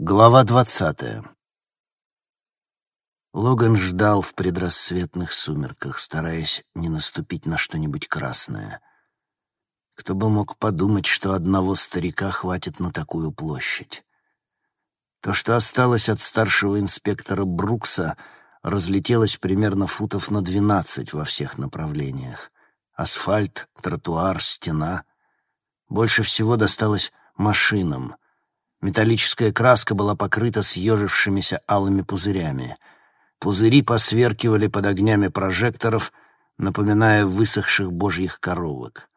Глава двадцатая. Логан ждал в предрассветных сумерках, стараясь не наступить на что-нибудь красное. Кто бы мог подумать, что одного старика хватит на такую площадь. То, что осталось от старшего инспектора Брукса, разлетелось примерно футов на двенадцать во всех направлениях. Асфальт, тротуар, стена. Больше всего досталось машинам — Металлическая краска была покрыта съежившимися алыми пузырями. Пузыри посверкивали под огнями прожекторов, напоминая высохших божьих коровок.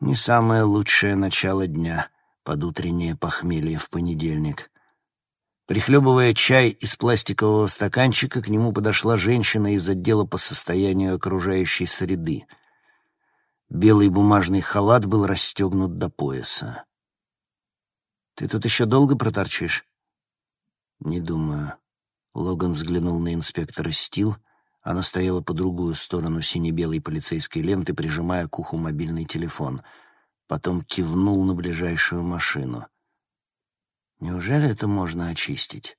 Не самое лучшее начало дня под утреннее похмелье в понедельник. Прихлебывая чай из пластикового стаканчика, к нему подошла женщина из отдела по состоянию окружающей среды. Белый бумажный халат был расстегнут до пояса. Ты тут еще долго проторчишь?» «Не думаю». Логан взглянул на инспектора Стил. Она стояла по другую сторону сине-белой полицейской ленты, прижимая к уху мобильный телефон. Потом кивнул на ближайшую машину. «Неужели это можно очистить?»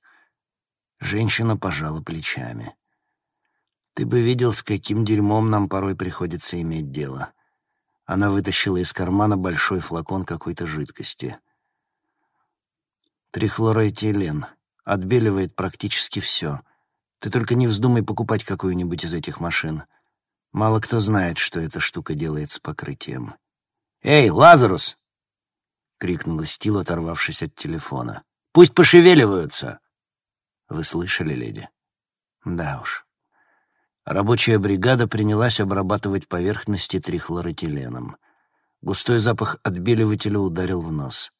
Женщина пожала плечами. «Ты бы видел, с каким дерьмом нам порой приходится иметь дело». Она вытащила из кармана большой флакон какой-то жидкости. Трихлороэтилен. Отбеливает практически все. Ты только не вздумай покупать какую-нибудь из этих машин. Мало кто знает, что эта штука делает с покрытием. «Эй, Лазарус!» — крикнула Стил, оторвавшись от телефона. «Пусть пошевеливаются!» «Вы слышали, леди?» «Да уж». Рабочая бригада принялась обрабатывать поверхности трихлоротиленом. Густой запах отбеливателя ударил в нос.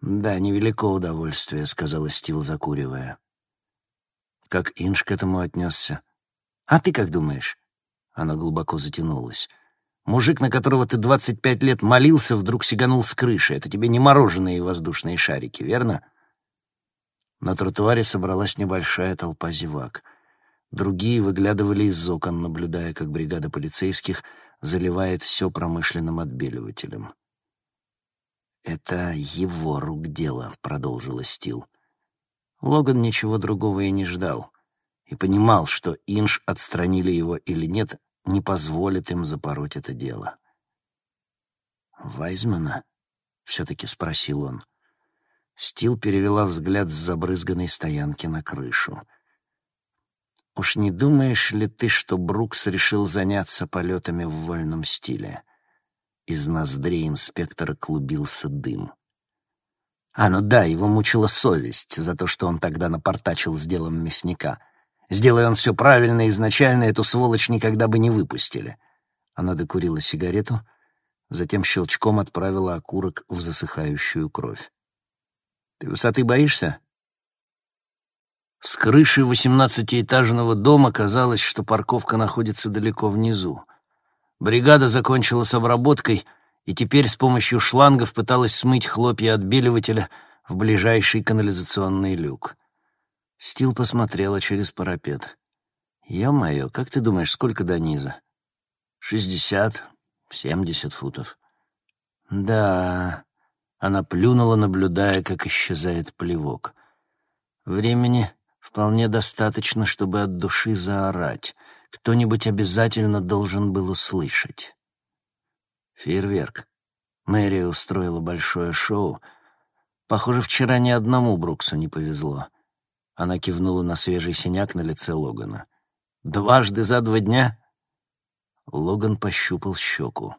«Да, невелико удовольствие», — сказала Стил, закуривая. Как Инж к этому отнесся? «А ты как думаешь?» Она глубоко затянулась. «Мужик, на которого ты двадцать пять лет молился, вдруг сиганул с крыши. Это тебе не мороженые воздушные шарики, верно?» На тротуаре собралась небольшая толпа зевак. Другие выглядывали из окон, наблюдая, как бригада полицейских заливает все промышленным отбеливателем. «Это его рук дело», — продолжила Стил. Логан ничего другого и не ждал, и понимал, что Инж, отстранили его или нет, не позволит им запороть это дело. «Вайзмана?» — все-таки спросил он. Стил перевела взгляд с забрызганной стоянки на крышу. «Уж не думаешь ли ты, что Брукс решил заняться полетами в вольном стиле?» Из ноздрей инспектора клубился дым. А, ну да, его мучила совесть за то, что он тогда напортачил с делом мясника. Сделай он все правильно, изначально эту сволочь никогда бы не выпустили. Она докурила сигарету, затем щелчком отправила окурок в засыхающую кровь. «Ты высоты боишься?» С крыши восемнадцатиэтажного дома казалось, что парковка находится далеко внизу. Бригада закончила с обработкой и теперь с помощью шлангов пыталась смыть хлопья отбеливателя в ближайший канализационный люк. Стил посмотрела через парапет. «Е-мое, как ты думаешь, сколько до низа?» «Шестьдесят, семьдесят футов». «Да...» Она плюнула, наблюдая, как исчезает плевок. «Времени вполне достаточно, чтобы от души заорать кто-нибудь обязательно должен был услышать. Фейерверк. Мэрия устроила большое шоу. Похоже, вчера ни одному Бруксу не повезло. Она кивнула на свежий синяк на лице Логана. «Дважды за два дня?» Логан пощупал щеку.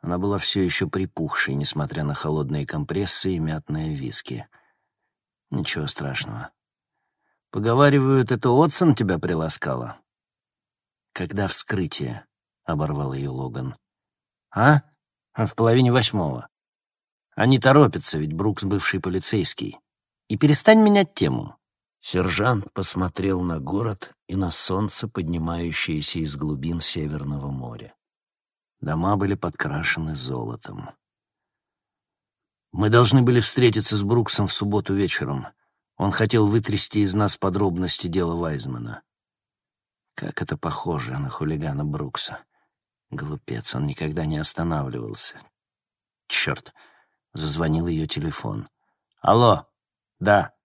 Она была все еще припухшей, несмотря на холодные компрессы и мятные виски. «Ничего страшного. Поговаривают, это Отсон тебя приласкала?» «Когда вскрытие?» — оборвал ее Логан. «А? а? В половине восьмого. Они торопятся, ведь Брукс бывший полицейский. И перестань менять тему». Сержант посмотрел на город и на солнце, поднимающееся из глубин Северного моря. Дома были подкрашены золотом. «Мы должны были встретиться с Бруксом в субботу вечером. Он хотел вытрясти из нас подробности дела Вайзмана. Как это похоже на хулигана Брукса. Глупец, он никогда не останавливался. Черт, зазвонил ее телефон. «Алло, да».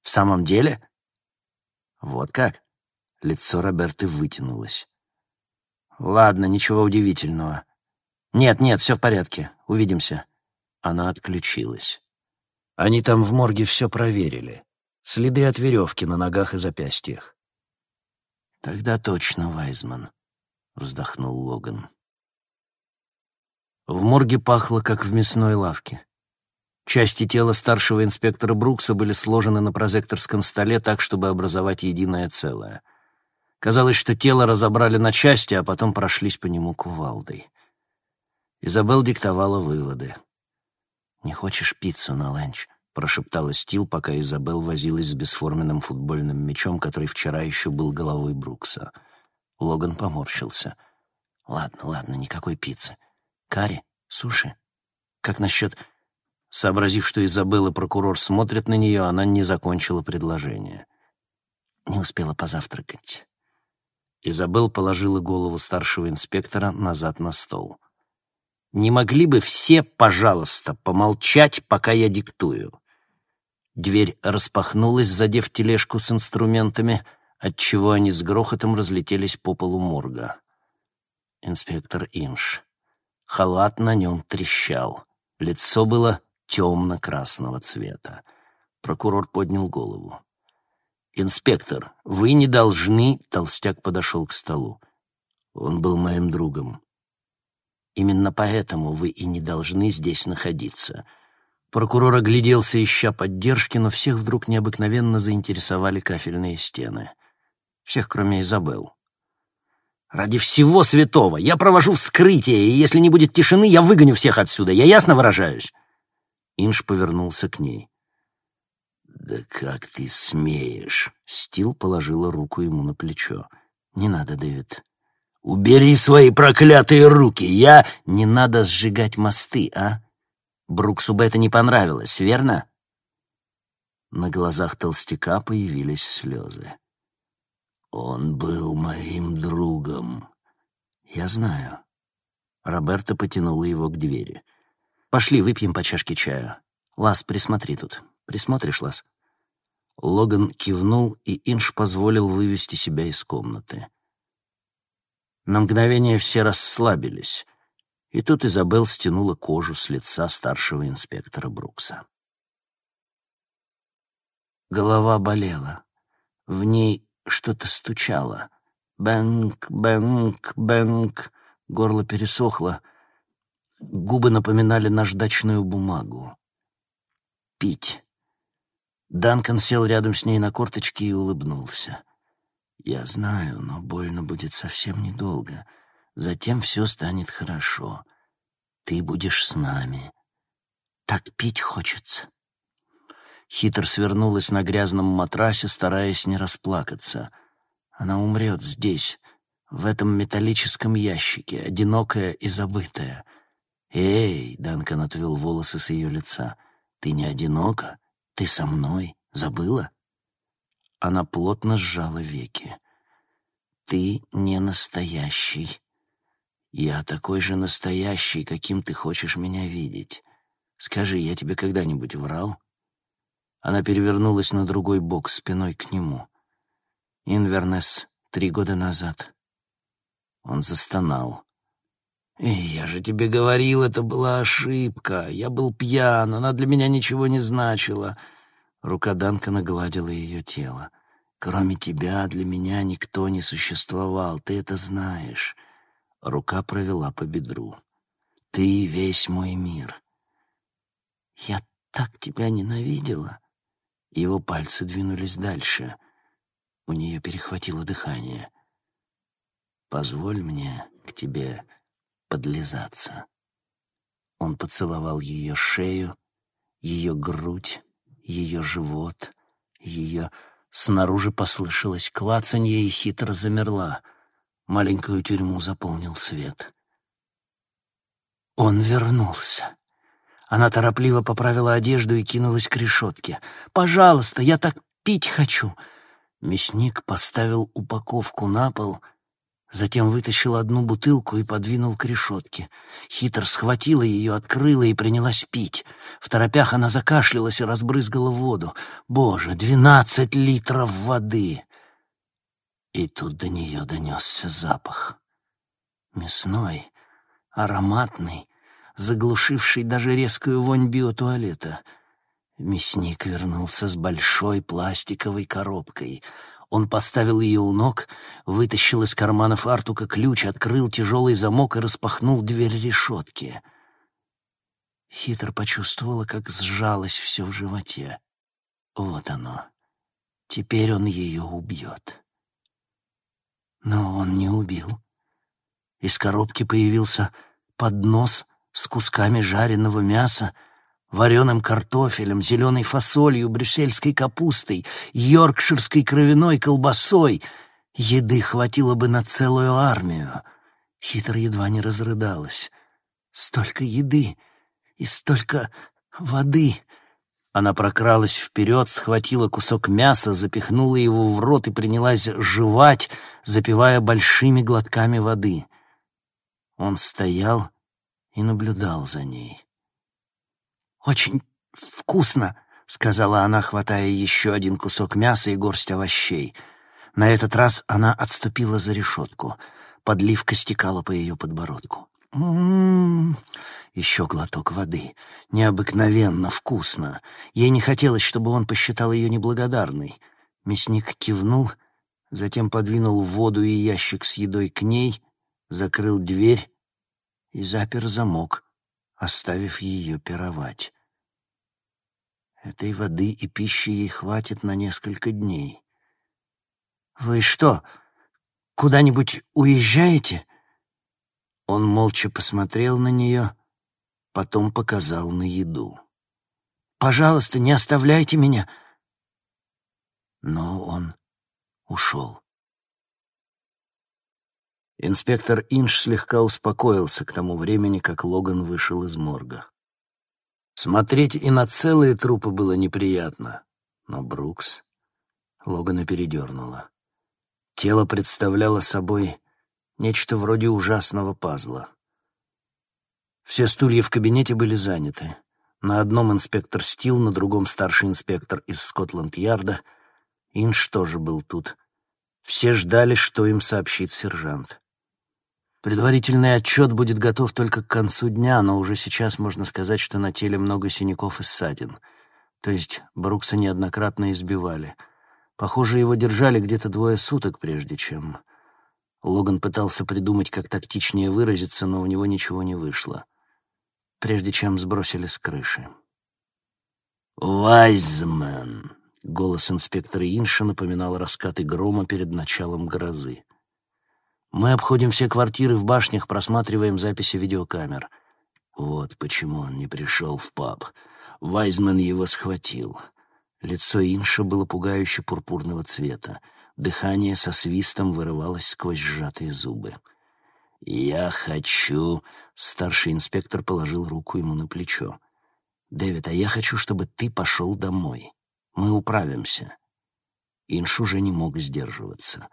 В самом деле? Вот как? Лицо Роберты вытянулось. Ладно, ничего удивительного. Нет, нет, все в порядке. Увидимся. Она отключилась. Они там в морге все проверили. Следы от веревки на ногах и запястьях. «Тогда точно, Вайзман», — вздохнул Логан. В морге пахло, как в мясной лавке. Части тела старшего инспектора Брукса были сложены на прозекторском столе так, чтобы образовать единое целое. Казалось, что тело разобрали на части, а потом прошлись по нему кувалдой. Изабелл диктовала выводы. «Не хочешь пиццу на ланч?» — прошептала Стил, пока Изабелл возилась с бесформенным футбольным мячом, который вчера еще был головой Брукса. Логан поморщился. «Ладно, ладно, никакой пиццы. Карри? Суши? Как насчет...» Сообразив, что Изабелла прокурор смотрит на нее, она не закончила предложение. Не успела позавтракать. Изабелл положила голову старшего инспектора назад на стол. «Не могли бы все, пожалуйста, помолчать, пока я диктую?» Дверь распахнулась, задев тележку с инструментами, отчего они с грохотом разлетелись по полу морга. Инспектор Инш. Халат на нем трещал. Лицо было темно-красного цвета. Прокурор поднял голову. «Инспектор, вы не должны...» — толстяк подошел к столу. Он был моим другом. «Именно поэтому вы и не должны здесь находиться». Прокурор огляделся, ища поддержки, но всех вдруг необыкновенно заинтересовали кафельные стены. Всех, кроме Изабелл. «Ради всего святого! Я провожу вскрытие, и если не будет тишины, я выгоню всех отсюда. Я ясно выражаюсь?» Инж повернулся к ней. «Да как ты смеешь?» Стил положила руку ему на плечо. «Не надо, Дэвид». «Убери свои проклятые руки! Я...» «Не надо сжигать мосты, а? Бруксу бы это не понравилось, верно?» На глазах толстяка появились слезы. Он был моим другом. Я знаю. Роберта потянула его к двери. Пошли, выпьем по чашке чая. Лас, присмотри тут. Присмотришь, Лас? Логан кивнул, и Инш позволил вывести себя из комнаты. На мгновение все расслабились, и тут Изабелл стянула кожу с лица старшего инспектора Брукса. Голова болела. В ней что-то стучало. Бэнк, бэнк, бэнк. Горло пересохло. Губы напоминали наждачную бумагу. Пить. Данкан сел рядом с ней на корточки и улыбнулся. «Я знаю, но больно будет совсем недолго. Затем все станет хорошо. Ты будешь с нами. Так пить хочется». Хитр свернулась на грязном матрасе, стараясь не расплакаться. Она умрет здесь, в этом металлическом ящике, одинокая и забытая. «Эй!» — Данкан отвел волосы с ее лица. «Ты не одинока? Ты со мной? Забыла?» Она плотно сжала веки. «Ты не настоящий. Я такой же настоящий, каким ты хочешь меня видеть. Скажи, я тебе когда-нибудь врал?» Она перевернулась на другой бок, спиной к нему. Инвернес три года назад. Он застонал. «Эй, я же тебе говорил, это была ошибка. Я был пьян, она для меня ничего не значила». Рука Данка нагладила ее тело. «Кроме тебя для меня никто не существовал, ты это знаешь». Рука провела по бедру. «Ты весь мой мир». «Я так тебя ненавидела». Его пальцы двинулись дальше. У нее перехватило дыхание. «Позволь мне к тебе подлизаться». Он поцеловал ее шею, ее грудь, ее живот, ее... Снаружи послышалось клацанье и хитро замерла. Маленькую тюрьму заполнил свет. Он вернулся. Она торопливо поправила одежду и кинулась к решетке. «Пожалуйста, я так пить хочу!» Мясник поставил упаковку на пол, Затем вытащил одну бутылку и подвинул к решетке. Хитр схватила ее, открыла и принялась пить. В торопях она закашлялась и разбрызгала воду. Боже, двенадцать литров воды! И тут до нее донесся запах. Мясной, ароматный, заглушивший даже резкую вонь биотуалета. Мясник вернулся с большой пластиковой коробкой — он поставил ее у ног, вытащил из кармана фартука ключ, открыл тяжелый замок и распахнул дверь решетки. Хитро почувствовала, как сжалось все в животе. Вот оно. Теперь он ее убьет. Но он не убил. Из коробки появился поднос с кусками жареного мяса, вареным картофелем, зеленой фасолью, брюссельской капустой, йоркширской кровяной колбасой. Еды хватило бы на целую армию. Хитр едва не разрыдалась. Столько еды и столько воды. Она прокралась вперед, схватила кусок мяса, запихнула его в рот и принялась жевать, запивая большими глотками воды. Он стоял и наблюдал за ней. «Очень вкусно», — сказала она, хватая еще один кусок мяса и горсть овощей. На этот раз она отступила за решетку. Подливка стекала по ее подбородку. «М-м-м!» Еще глоток воды. Необыкновенно вкусно. Ей не хотелось, чтобы он посчитал ее неблагодарной. Мясник кивнул, затем подвинул воду и ящик с едой к ней, закрыл дверь и запер замок, оставив ее пировать. Этой воды и пищи ей хватит на несколько дней. «Вы что, куда-нибудь уезжаете?» Он молча посмотрел на нее, потом показал на еду. «Пожалуйста, не оставляйте меня!» Но он ушел. Инспектор Инш слегка успокоился к тому времени, как Логан вышел из морга. Смотреть и на целые трупы было неприятно, но Брукс Логана передернула. Тело представляло собой нечто вроде ужасного пазла. Все стулья в кабинете были заняты. На одном инспектор Стил, на другом старший инспектор из Скотланд-Ярда. Инш тоже был тут. Все ждали, что им сообщит сержант. Предварительный отчет будет готов только к концу дня, но уже сейчас можно сказать, что на теле много синяков и ссадин. То есть Брукса неоднократно избивали. Похоже, его держали где-то двое суток, прежде чем... Логан пытался придумать, как тактичнее выразиться, но у него ничего не вышло. Прежде чем сбросили с крыши. «Вайзмен!» — голос инспектора Инша напоминал раскаты грома перед началом грозы. Мы обходим все квартиры в башнях, просматриваем записи видеокамер. Вот почему он не пришел в паб. Вайзман его схватил. Лицо Инша было пугающе пурпурного цвета. Дыхание со свистом вырывалось сквозь сжатые зубы. «Я хочу...» — старший инспектор положил руку ему на плечо. «Дэвид, а я хочу, чтобы ты пошел домой. Мы управимся». Инш уже не мог сдерживаться.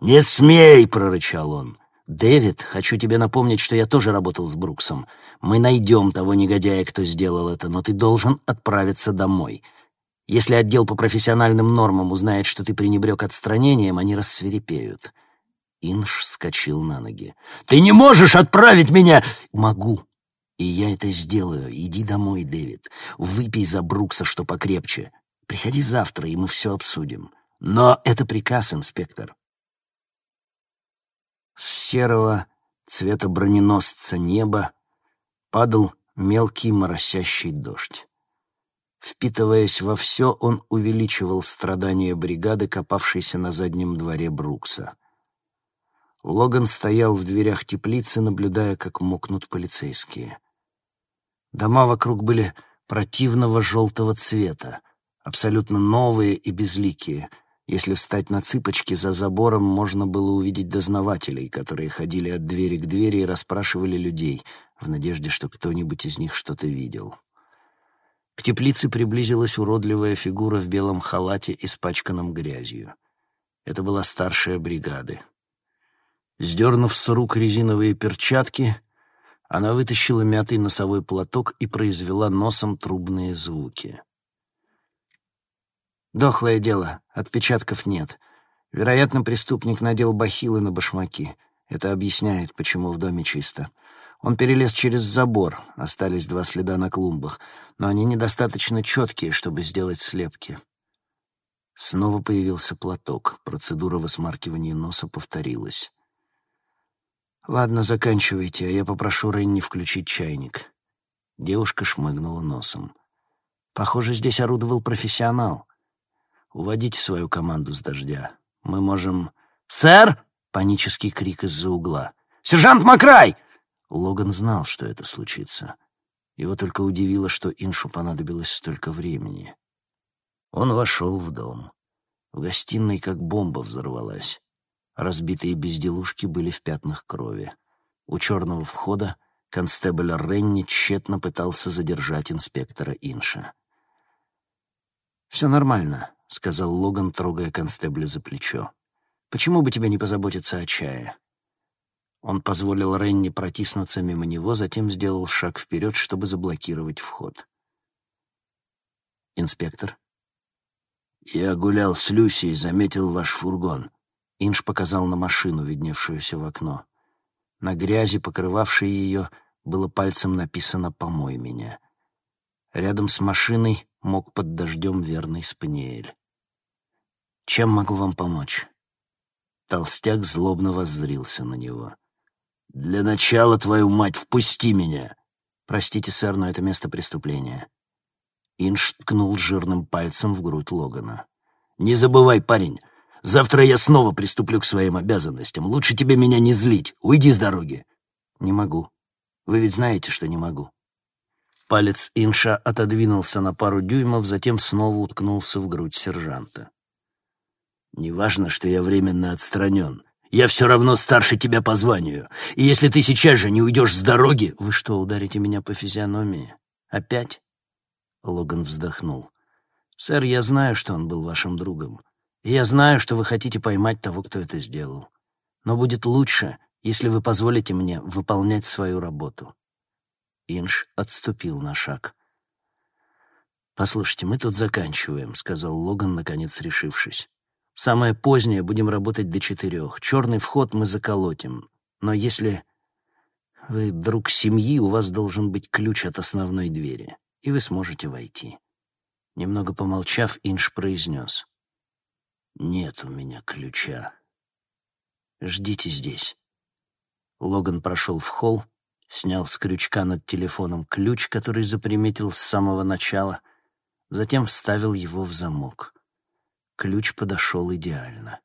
«Не смей!» — прорычал он. «Дэвид, хочу тебе напомнить, что я тоже работал с Бруксом. Мы найдем того негодяя, кто сделал это, но ты должен отправиться домой. Если отдел по профессиональным нормам узнает, что ты пренебрег отстранением, они рассверепеют». Инш вскочил на ноги. «Ты не можешь отправить меня!» «Могу. И я это сделаю. Иди домой, Дэвид. Выпей за Брукса, что покрепче. Приходи завтра, и мы все обсудим. Но это приказ, инспектор. С серого цвета броненосца неба падал мелкий моросящий дождь. Впитываясь во все, он увеличивал страдания бригады, копавшейся на заднем дворе Брукса. Логан стоял в дверях теплицы, наблюдая, как мокнут полицейские. Дома вокруг были противного желтого цвета, абсолютно новые и безликие — если встать на цыпочки, за забором можно было увидеть дознавателей, которые ходили от двери к двери и расспрашивали людей, в надежде, что кто-нибудь из них что-то видел. К теплице приблизилась уродливая фигура в белом халате, испачканном грязью. Это была старшая бригады. Сдернув с рук резиновые перчатки, она вытащила мятый носовой платок и произвела носом трубные звуки. «Дохлое дело, отпечатков нет. Вероятно, преступник надел бахилы на башмаки. Это объясняет, почему в доме чисто. Он перелез через забор, остались два следа на клумбах, но они недостаточно четкие, чтобы сделать слепки». Снова появился платок. Процедура высмаркивания носа повторилась. «Ладно, заканчивайте, а я попрошу Ренни включить чайник». Девушка шмыгнула носом. «Похоже, здесь орудовал профессионал. Уводите свою команду с дождя. Мы можем...» «Сэр!» — панический крик из-за угла. «Сержант Макрай!» Логан знал, что это случится. Его только удивило, что Иншу понадобилось столько времени. Он вошел в дом. В гостиной как бомба взорвалась. Разбитые безделушки были в пятнах крови. У черного входа констебль Ренни тщетно пытался задержать инспектора Инша. «Все нормально», — сказал Логан, трогая констебля за плечо. «Почему бы тебе не позаботиться о чае?» Он позволил Ренни протиснуться мимо него, затем сделал шаг вперед, чтобы заблокировать вход. «Инспектор?» «Я гулял с Люси и заметил ваш фургон», Инж показал на машину, видневшуюся в окно. На грязи, покрывавшей ее, было пальцем написано «Помой меня». Рядом с машиной мог под дождем верный спаниель. «Чем могу вам помочь?» Толстяк злобно воззрился на него. «Для начала, твою мать, впусти меня!» «Простите, сэр, но это место преступления». Инш ткнул жирным пальцем в грудь Логана. «Не забывай, парень, Завтра я снова приступлю к своим обязанностям. Лучше тебе меня не злить. Уйди с дороги». «Не могу. Вы ведь знаете, что не могу». Палец Инша отодвинулся на пару дюймов, затем снова уткнулся в грудь сержанта. «Неважно, что я временно отстранен. Я все равно старше тебя по званию. И если ты сейчас же не уйдешь с дороги...» «Вы что, ударите меня по физиономии? Опять?» Логан вздохнул. «Сэр, я знаю, что он был вашим другом я знаю, что вы хотите поймать того, кто это сделал. Но будет лучше, если вы позволите мне выполнять свою работу». Инш отступил на шаг. «Послушайте, мы тут заканчиваем», — сказал Логан, наконец решившись. «Самое позднее будем работать до четырех. Черный вход мы заколотим. Но если вы друг семьи, у вас должен быть ключ от основной двери, и вы сможете войти». Немного помолчав, Инш произнес. «Нет у меня ключа. Ждите здесь». Логан прошел в холл, снял с крючка над телефоном ключ, который заприметил с самого начала, затем вставил его в замок. Ключ подошел идеально.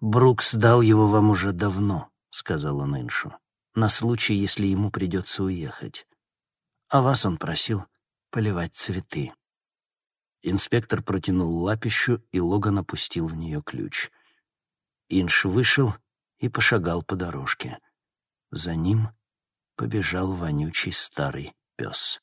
«Брукс дал его вам уже давно», — сказал он Иншу, «на случай, если ему придется уехать. А вас он просил поливать цветы». Инспектор протянул лапищу, и Логан опустил в нее ключ. Инш вышел и пошагал по дорожке. За ним побежал вонючий старый пес.